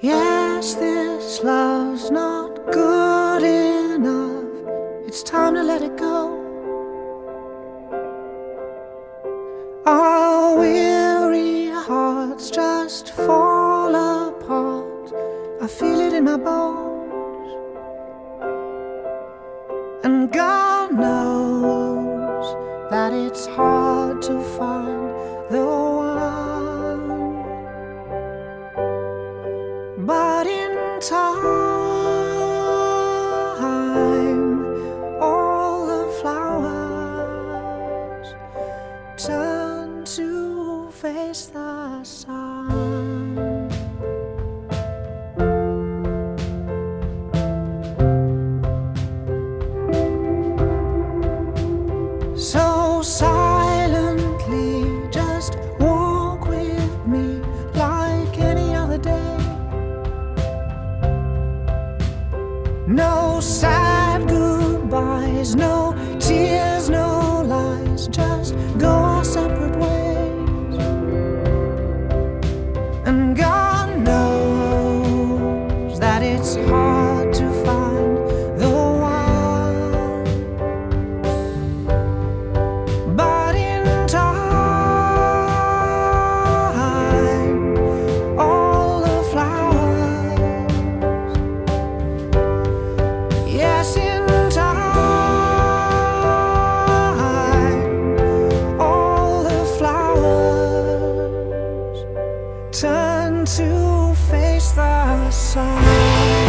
Yes, this love's not good enough. It's time to let it go. Our weary hearts just fall apart. I feel it in my bones. And God knows that it's hard to find No sad goodbyes, no to face the sun.